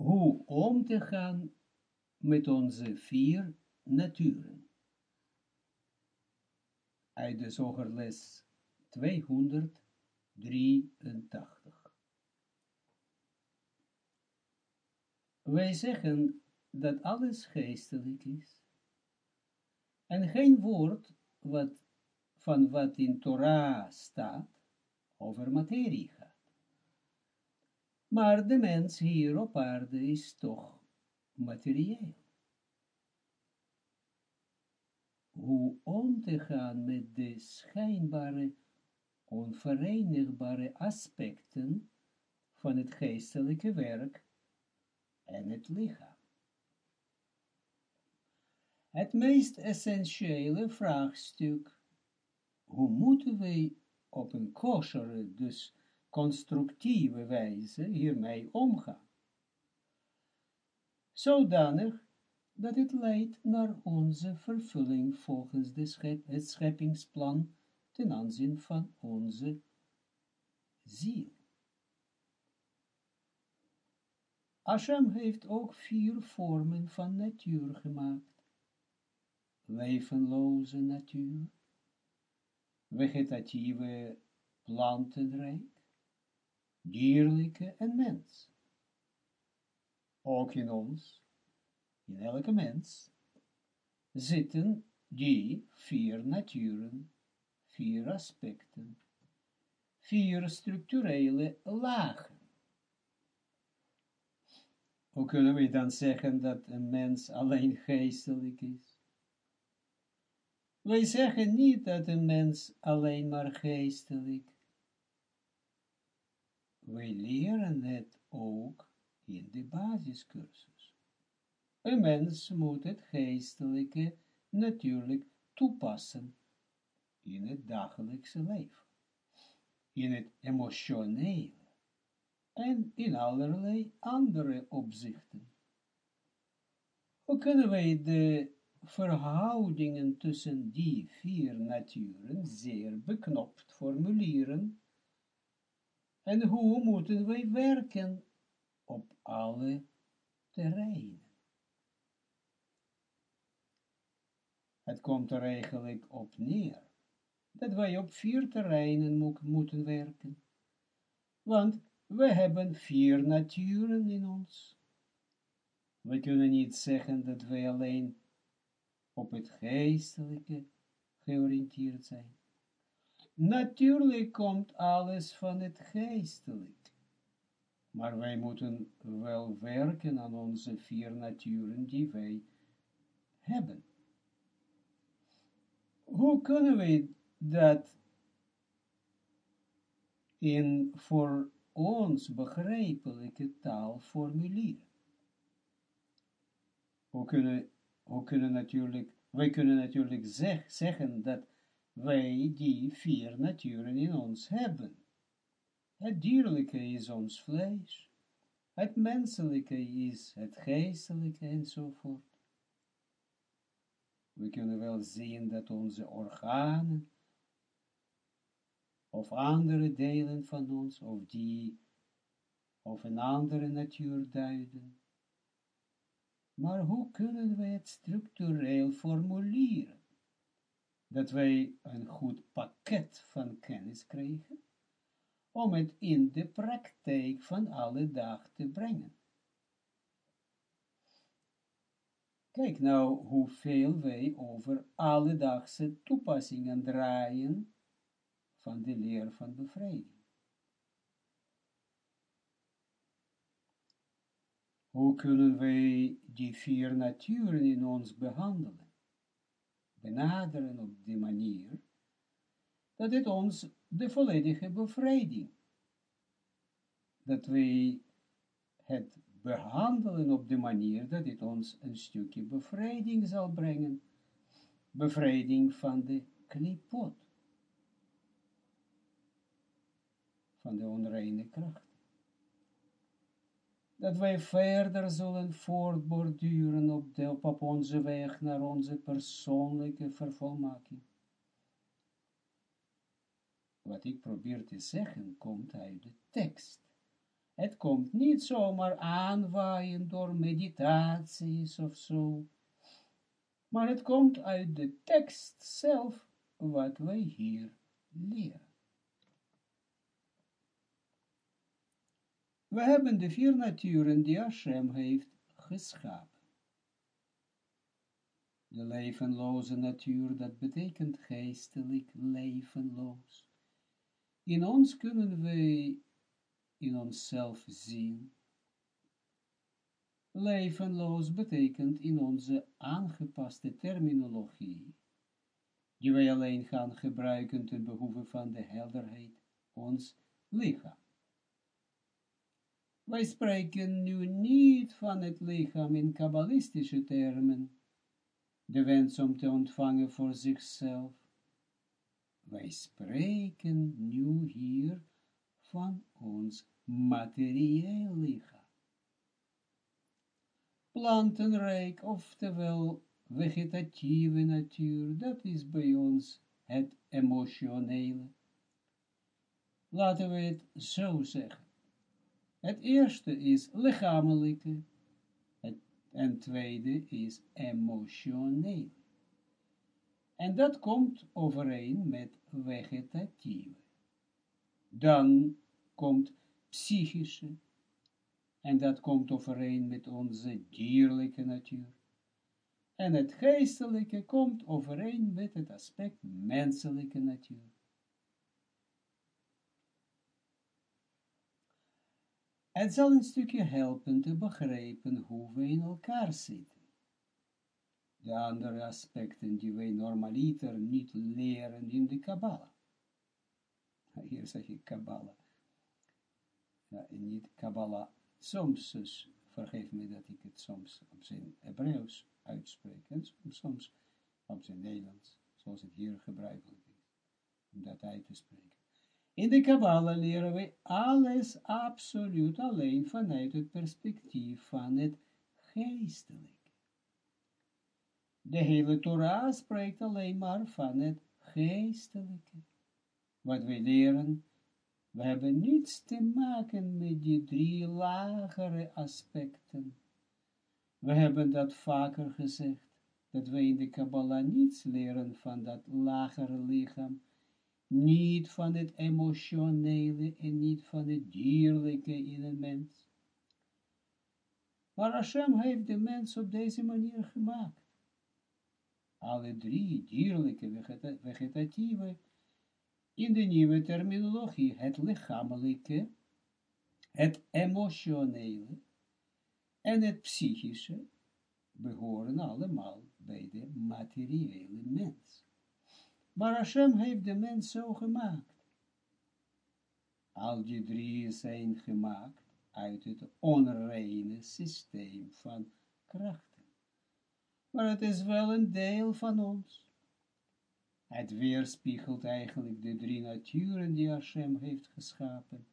hoe om te gaan met onze vier naturen. Uit de zogerles 283. Wij zeggen dat alles geestelijk is, en geen woord wat, van wat in Torah staat over materie. Maar de mens hier op aarde is toch materieel. Hoe om te gaan met de schijnbare, onverenigbare aspecten van het geestelijke werk en het lichaam. Het meest essentiële vraagstuk, hoe moeten wij op een kosher, dus constructieve wijze hiermee omgaan. Zodanig dat het leidt naar onze vervulling volgens de het scheppingsplan ten aanzien van onze ziel. Hashem heeft ook vier vormen van natuur gemaakt. Levenloze natuur, vegetatieve plantenrijk, dierlijke en mens. Ook in ons, in elke mens, zitten die vier naturen, vier aspecten, vier structurele lagen. Hoe kunnen we dan zeggen dat een mens alleen geestelijk is? Wij zeggen niet dat een mens alleen maar geestelijk wij leren het ook in de basiscursus. Een mens moet het geestelijke natuurlijk toepassen in het dagelijkse leven, in het emotionele en in allerlei andere opzichten. Hoe kunnen wij de verhoudingen tussen die vier naturen zeer beknopt formuleren en hoe moeten wij werken op alle terreinen? Het komt er eigenlijk op neer dat wij op vier terreinen mo moeten werken. Want we hebben vier naturen in ons. We kunnen niet zeggen dat wij alleen op het geestelijke georiënteerd zijn. Natuurlijk komt alles van het geestelijk. Maar wij moeten wel werken aan onze vier naturen die wij hebben. Hoe kunnen we dat in voor ons begrijpelijke taal formuleren? We kunnen, kunnen natuurlijk, wij kunnen natuurlijk zeg, zeggen dat wij die vier naturen in ons hebben. Het dierlijke is ons vlees, het menselijke is het geestelijke enzovoort. We kunnen wel zien dat onze organen of andere delen van ons, of die of een andere natuur duiden. Maar hoe kunnen we het structureel formuleren? Dat wij een goed pakket van kennis krijgen, om het in de praktijk van alle dag te brengen. Kijk nou hoeveel wij over alledaagse toepassingen draaien van de leer van bevrijding. Hoe kunnen wij die vier naturen in ons behandelen? Benaderen op die manier, dat het ons de volledige bevrijding, dat wij het behandelen op de manier dat het ons een stukje bevrijding zal brengen, bevrijding van de klipot, van de onreine kracht dat wij verder zullen voortborduren op, de, op onze weg naar onze persoonlijke vervolmaking. Wat ik probeer te zeggen, komt uit de tekst. Het komt niet zomaar aanwaaien door meditaties of zo, maar het komt uit de tekst zelf wat wij hier leren. We hebben de vier naturen die Hashem heeft geschapen. De levenloze natuur, dat betekent geestelijk levenloos. In ons kunnen wij in onszelf zien. Levenloos betekent in onze aangepaste terminologie, die wij alleen gaan gebruiken ten behoeve van de helderheid, ons lichaam. Wij spreken nu niet van het lichaam in kabbalistische termen, de wens om te ontvangen voor zichzelf. Wij spreken nu hier van ons materieel lichaam. Plantenrijk, oftewel vegetatieve natuur, dat is bij ons het emotionele. Laten we het zo zeggen. Het eerste is lichamelijke, het, en tweede is emotioneel. En dat komt overeen met vegetatieve. Dan komt psychische, en dat komt overeen met onze dierlijke natuur. En het geestelijke komt overeen met het aspect menselijke natuur. Het zal een stukje helpen te begrijpen hoe we in elkaar zitten. De andere aspecten die wij normaliter niet leren in de Kabbalah. Hier zeg ik Kabbalah. Ja, niet Kabbalah. Soms, dus, vergeef me dat ik het soms op zijn Hebreeuws uitspreek. En soms op zijn Nederlands, zoals het hier gebruikelijk is. Om dat uit te spreken. In de Kabbalah leren we alles absoluut alleen vanuit het perspectief van het geestelijke. De hele Torah spreekt alleen maar van het geestelijke. Wat wij leren, we hebben niets te maken met die drie lagere aspecten. We hebben dat vaker gezegd, dat wij in de Kabbalah niets leren van dat lagere lichaam, niet van het emotionele en niet van het dierlijke in een mens. Maar Hashem heeft de mens op deze manier gemaakt. Alle drie, dierlijke, vegetatieve, in de nieuwe terminologie, het lichamelijke, het emotionele en het psychische, behoren allemaal bij de materiële mens. Maar Hashem heeft de mens zo gemaakt. Al die drie zijn gemaakt uit het onreine systeem van krachten. Maar het is wel een deel van ons. Het weerspiegelt eigenlijk de drie naturen die Hashem heeft geschapen.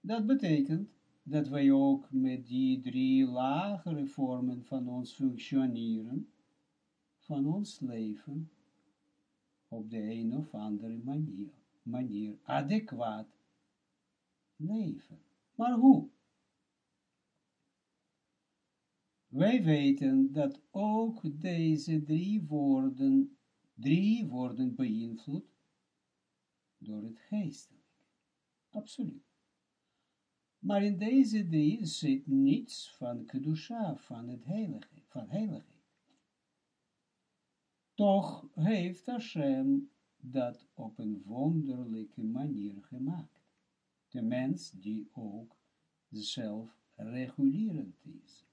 Dat betekent dat wij ook met die drie lagere vormen van ons functioneren, van ons leven, op de een of andere manier, manier adequaat leven. Maar hoe? Wij weten dat ook deze drie woorden, drie worden beïnvloed door het geestelijke. Absoluut. Maar in deze drie zit niets van kedusha, van het heilige, van heiligheid. Toch heeft Hashem dat op een wonderlijke manier gemaakt. De mens die ook zelf regulerend is.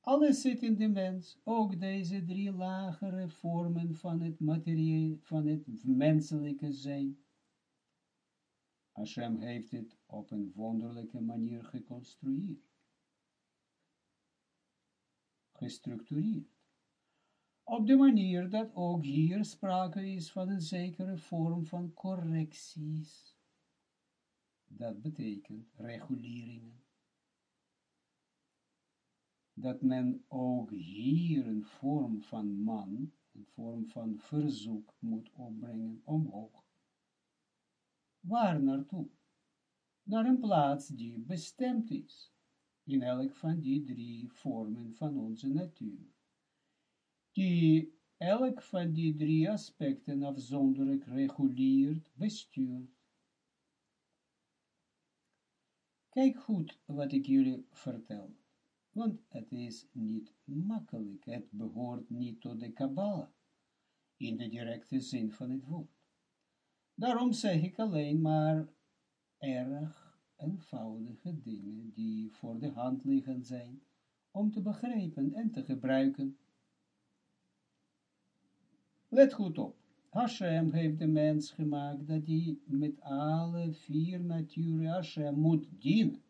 Alles zit in de mens, ook deze drie lagere vormen van het materie, van het menselijke zijn. Hashem heeft het op een wonderlijke manier geconstrueerd. Gestructureerd op de manier dat ook hier sprake is van een zekere vorm van correcties. Dat betekent reguleringen. Dat men ook hier een vorm van man, een vorm van verzoek moet opbrengen omhoog. Waar naartoe? naar een plaats die bestemd is, in elk van die drie vormen van onze natuur, die elk van die drie aspecten afzonderlijk reguleert, bestuurt. Kijk goed wat ik jullie vertel, want het is niet makkelijk, het behoort niet tot de Kabbalah, in de directe zin van het woord. Daarom zeg ik alleen maar erg eenvoudige dingen die voor de hand liggen zijn, om te begrijpen en te gebruiken. Let goed op. Hashem heeft de mens gemaakt dat hij met alle vier naturen Hashem moet dienen.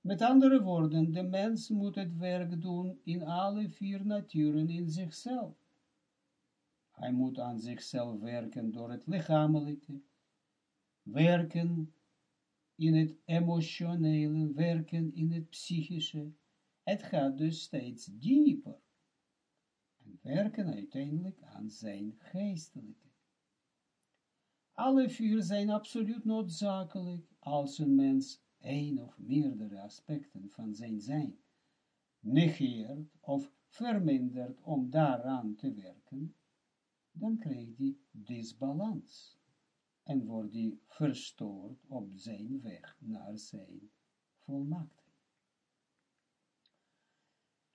Met andere woorden, de mens moet het werk doen in alle vier naturen in zichzelf. Hij moet aan zichzelf werken door het lichamelijke, werken in het emotionele, werken in het psychische. Het gaat dus steeds dieper. En werken uiteindelijk aan zijn geestelijke. Alle vier zijn absoluut noodzakelijk als een mens een of meerdere aspecten van zijn zijn negeert of vermindert om daaraan te werken, dan krijgt hij disbalans en wordt hij verstoord op zijn weg naar zijn volmaaktheid.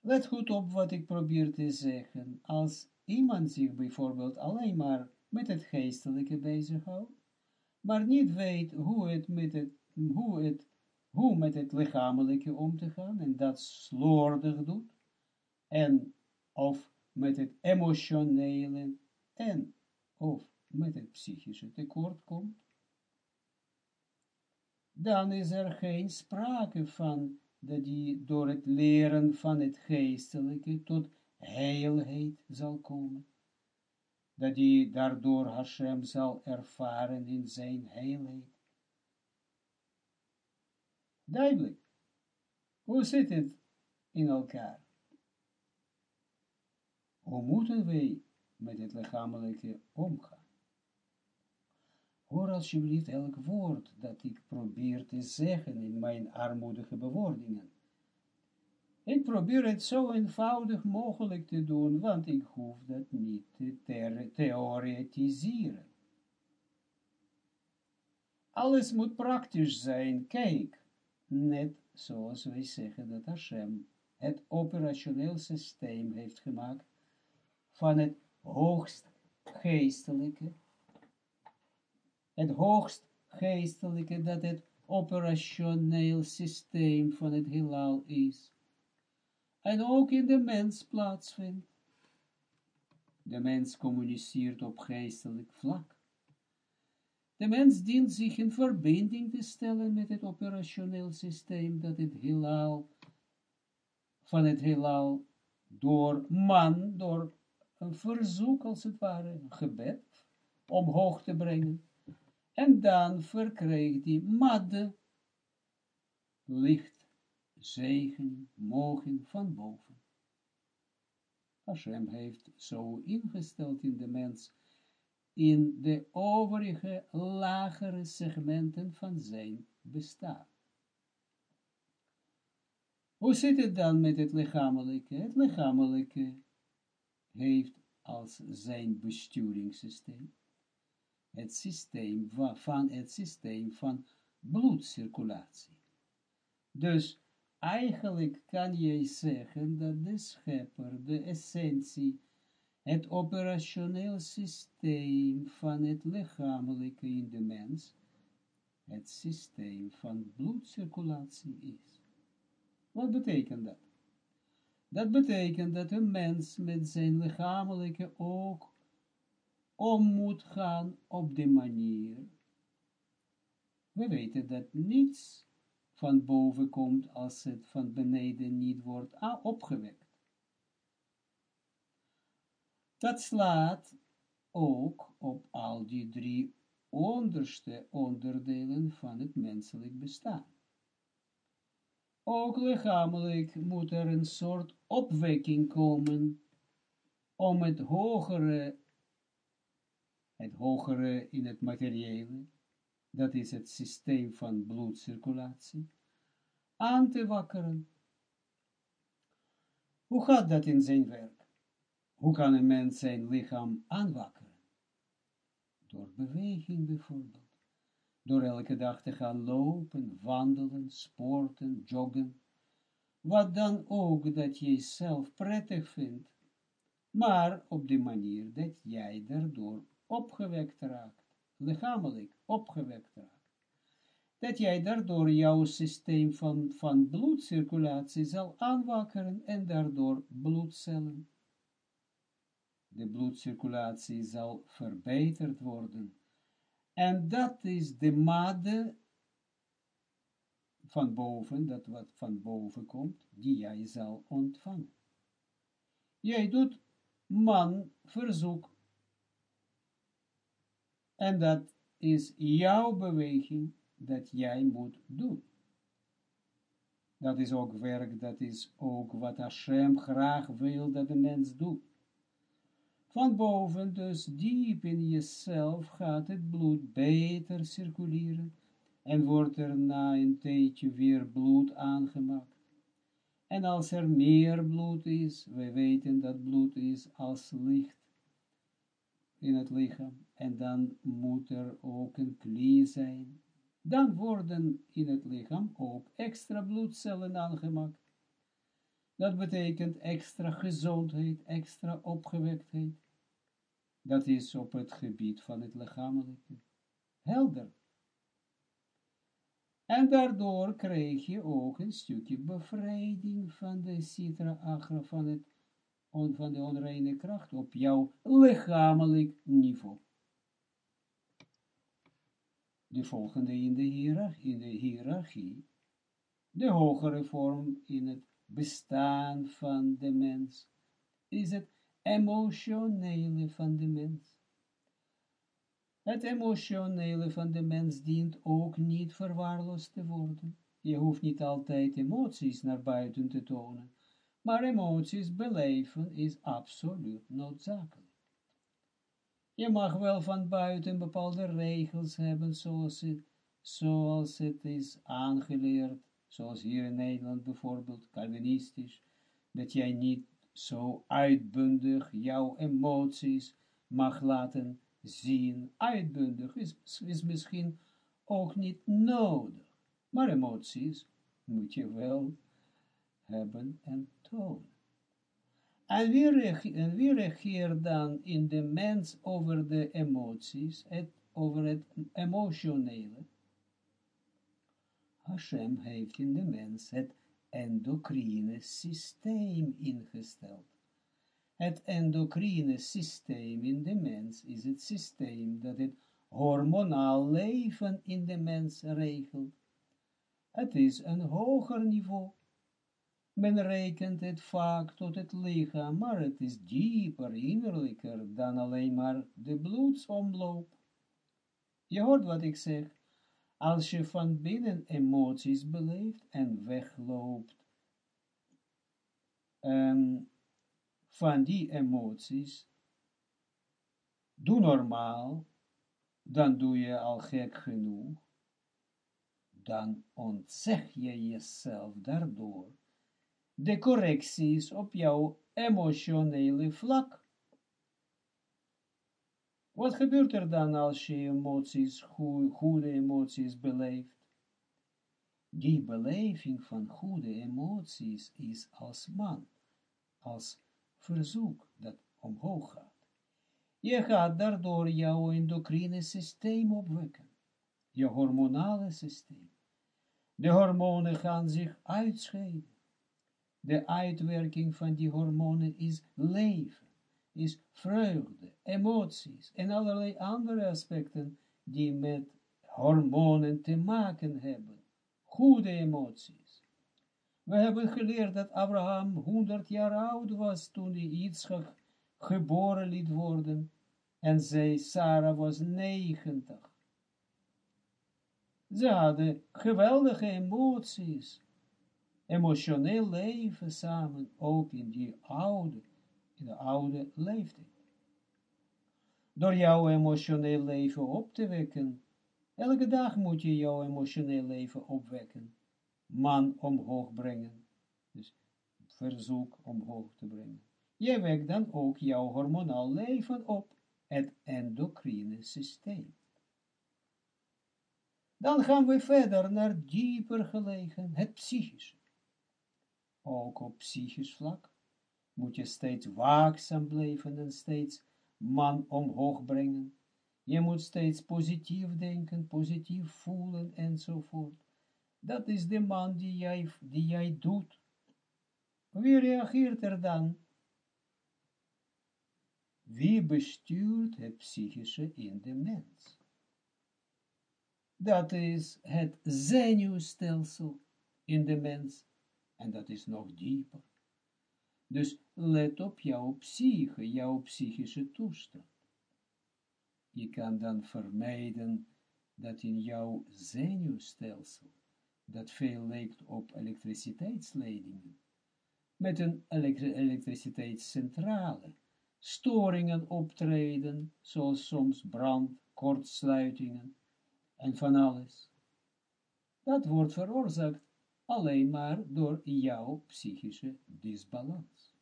Let goed op wat ik probeer te zeggen. Als iemand zich bijvoorbeeld alleen maar met het geestelijke bezighoudt, maar niet weet hoe het met het, hoe het, hoe met het lichamelijke om te gaan, en dat slordig doet, en of met het emotionele, en of met het psychische tekort komt, dan is er geen sprake van dat die door het leren van het geestelijke tot heilheid zal komen. Dat die daardoor Hashem zal ervaren in zijn heilheid. Duidelijk. Hoe zit het in elkaar? Hoe moeten wij met het lichamelijke omgaan? Hoor alsjeblieft elk woord dat ik probeer te zeggen in mijn armoedige bewoordingen. Ik probeer het zo eenvoudig mogelijk te doen, want ik hoef dat niet te theoretiseren. Alles moet praktisch zijn. Kijk, net zoals wij zeggen dat Hashem het operationeel systeem heeft gemaakt van het hoogst geestelijke het hoogst geestelijke, dat het operationeel systeem van het heelal is, en ook in de mens plaatsvindt. De mens communiceert op geestelijk vlak. De mens dient zich in verbinding te stellen met het operationeel systeem dat het heelal, van het heelal, door man, door een verzoek als het ware, een gebed, omhoog te brengen en dan verkreeg die madde licht, zegen, mogen van boven. Hashem heeft zo ingesteld in de mens, in de overige lagere segmenten van zijn bestaan. Hoe zit het dan met het lichamelijke? Het lichamelijke heeft als zijn besturingssysteem het systeem van het systeem van bloedcirculatie. Dus eigenlijk kan je zeggen dat de schepper, de essentie, het operationeel systeem van het lichamelijke in de mens, het systeem van bloedcirculatie is. Wat betekent dat? Dat betekent dat een mens met zijn lichamelijke ook om moet gaan op de manier. We weten dat niets van boven komt als het van beneden niet wordt opgewekt. Dat slaat ook op al die drie onderste onderdelen van het menselijk bestaan. Ook lichamelijk moet er een soort opwekking komen om het hogere het hogere in het materiële, dat is het systeem van bloedcirculatie, aan te wakkeren. Hoe gaat dat in zijn werk? Hoe kan een mens zijn lichaam aanwakkeren? Door beweging bijvoorbeeld. Door elke dag te gaan lopen, wandelen, sporten, joggen. Wat dan ook dat je zelf prettig vindt. Maar op de manier dat jij daardoor opgewekt raakt. Lichamelijk opgewekt raakt dat jij daardoor jouw systeem van, van bloedcirculatie zal aanwakkeren en daardoor bloedcellen. De bloedcirculatie zal verbeterd worden. En dat is de made van boven, dat wat van boven komt, die jij zal ontvangen. Jij doet man verzoek. En dat is jouw beweging dat jij moet doen. Dat is ook werk, dat is ook wat Hashem graag wil dat de mens doet. Van boven, dus diep in jezelf, gaat het bloed beter circuleren en wordt er na een tijdje weer bloed aangemaakt. En als er meer bloed is, wij weten dat bloed is als licht in het lichaam, en dan moet er ook een klie zijn, dan worden in het lichaam ook extra bloedcellen aangemaakt. Dat betekent extra gezondheid, extra opgewektheid. Dat is op het gebied van het lichamelijke. Helder. En daardoor krijg je ook een stukje bevrijding van de citra agra, van, het, van de onreine kracht op jouw lichamelijk niveau de volgende in de hiërarchie, in de de hogere vorm in het bestaan van de mens, is het emotionele van de mens. Het emotionele van de mens dient ook niet verwaarloosd te worden. Je hoeft niet altijd emoties naar buiten te tonen, maar emoties beleven is absoluut noodzakelijk. Je mag wel van buiten bepaalde regels hebben, zoals het, zoals het is aangeleerd, zoals hier in Nederland bijvoorbeeld, Calvinistisch, dat jij niet zo uitbundig jouw emoties mag laten zien. Uitbundig is, is misschien ook niet nodig, maar emoties moet je wel hebben en tonen. En wie, reageert dan in de mens over de emoties, het, over het emotionele? Hashem heeft in de mens het endocrine systeem ingesteld. Het endocrine systeem in de mens is het systeem dat het hormonaal leven in de mens regelt. Het is een hoger niveau men rekent het vaak tot het lichaam, maar het is dieper, innerlijker dan alleen maar de bloedsomloop. Je hoort wat ik zeg. Als je van binnen emoties beleeft en wegloopt um, van die emoties, doe normaal, dan doe je al gek genoeg, dan ontzeg je jezelf daardoor de correcties op jouw emotionele vlak. Wat gebeurt er dan als je emoties, goede emoties beleeft? Die beleving van goede emoties is als man, als verzoek dat omhoog gaat. Je gaat daardoor jouw endocrine systeem opwekken, je hormonale systeem. De hormonen gaan zich uitscheiden de uitwerking van die hormonen is leven, is vreugde, emoties en allerlei andere aspecten die met hormonen te maken hebben. Goede emoties. We hebben geleerd dat Abraham 100 jaar oud was toen hij iets geboren liet worden en zij, Sarah was 90. Ze hadden geweldige emoties emotioneel leven samen, ook in die oude, in de oude leeftijd. Door jouw emotioneel leven op te wekken, Elke dag moet je jouw emotioneel leven opwekken. Man omhoog brengen. Dus verzoek omhoog te brengen. Je wekt dan ook jouw hormonaal leven op, het endocrine systeem. Dan gaan we verder naar dieper gelegen, het psychische. Ook op psychisch vlak moet je steeds waakzaam blijven en steeds man omhoog brengen. Je moet steeds positief denken, positief voelen enzovoort. Dat is de man die jij, die jij doet. Wie reageert er dan? Wie bestuurt het psychische in de mens? Dat is het zenuwstelsel in de mens. En dat is nog dieper. Dus let op jouw psyche, jouw psychische toestand. Je kan dan vermijden dat in jouw zenuwstelsel, dat veel lijkt op elektriciteitsleidingen, met een elektriciteitscentrale, storingen optreden, zoals soms brand, kortsluitingen en van alles. Dat wordt veroorzaakt alleen maar door jouw psychische disbalans.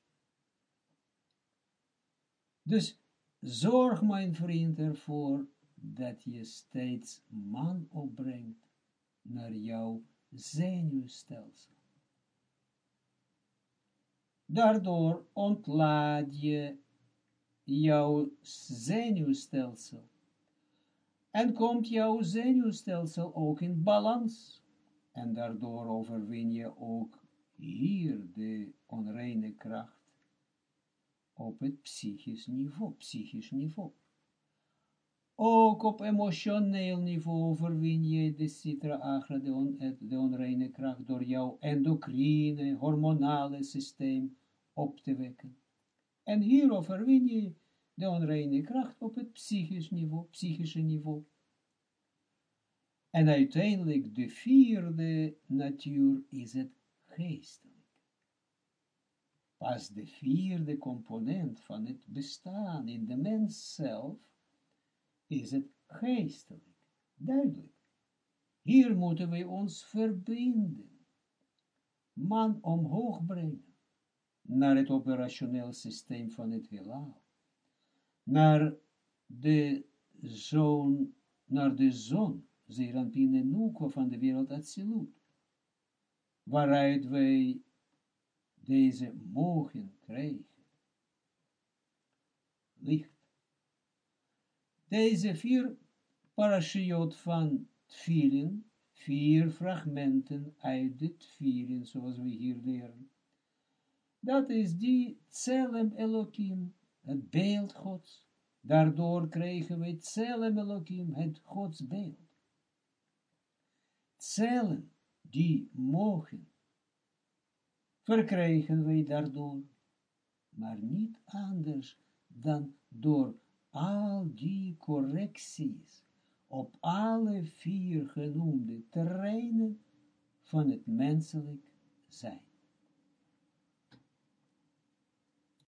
Dus zorg, mijn vriend, ervoor dat je steeds man opbrengt naar jouw zenuwstelsel. Daardoor ontlaat je jouw zenuwstelsel en komt jouw zenuwstelsel ook in balans en daardoor overwin je ook hier de onreine kracht op het psychisch niveau, psychisch niveau. Ook op emotioneel niveau overwin je de citra agra, de, de onreine kracht, door jouw endocrine, hormonale systeem op te wekken. En hier overwin je de onreine kracht op het psychisch niveau, psychische niveau. En uiteindelijk de vierde natuur is het geestelijk. Pas de vierde component van het bestaan in de mens zelf is het geestelijk. Duidelijk. Hier moeten wij ons verbinden. Man omhoog brengen. Naar het operationeel systeem van het heelal. Naar de zon, naar de zon Zeranpin Nukwa van de wereld Atsilut, waaruit wij deze mogen krijgen. Licht. Deze vier parashiot van Tfilin, vier fragmenten uit de Tfilin, zoals we hier leren. Dat is die Tselem Elohim, het beeld Gods. Daardoor krijgen we Tselem Elohim, het Gods beeld cellen die mogen, verkrijgen wij daardoor, maar niet anders dan door al die correcties op alle vier genoemde terreinen van het menselijk zijn.